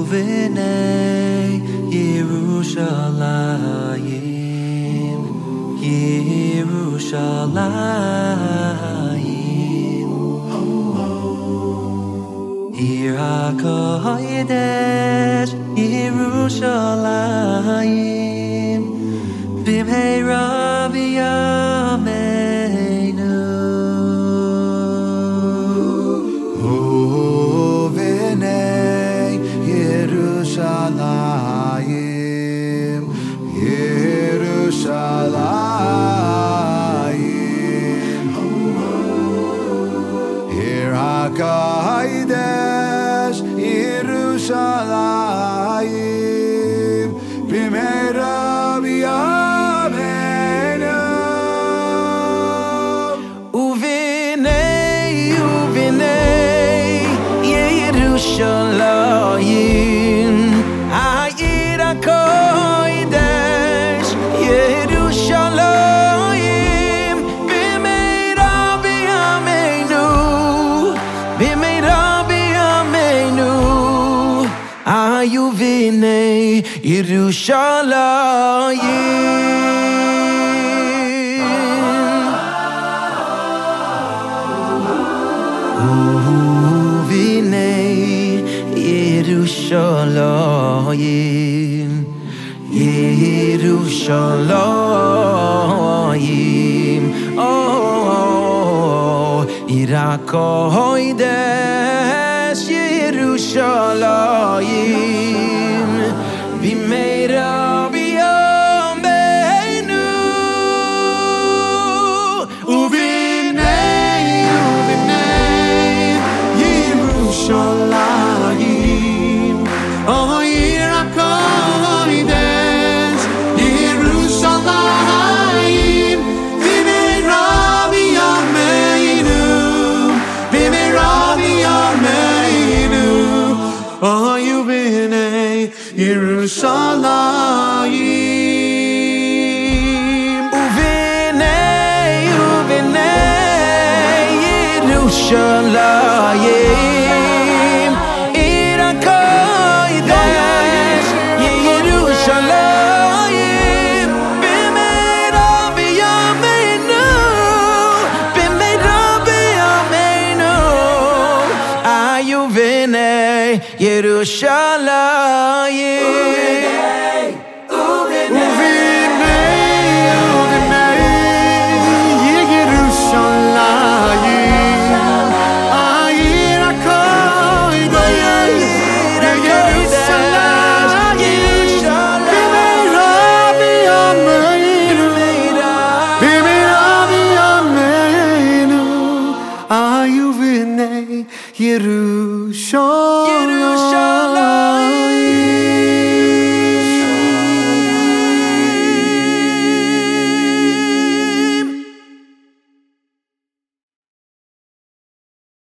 Uvene Yerushalayim. Yerushalayim Ir HaKodesh Yerushalayim Bimhei Raviyah. Akadesh Yerushalayim. Bimei Rabbi Amenu Uvinei, Uvinei Yerushalayim. היו בני ירושלים. ובני ירושלים, ירושלים, או, עיר הקודש, ירושלים, היו בני ירושלים. ובני ובני ירושלים, Yerushalayim. Jerusalem. Yerushalayim.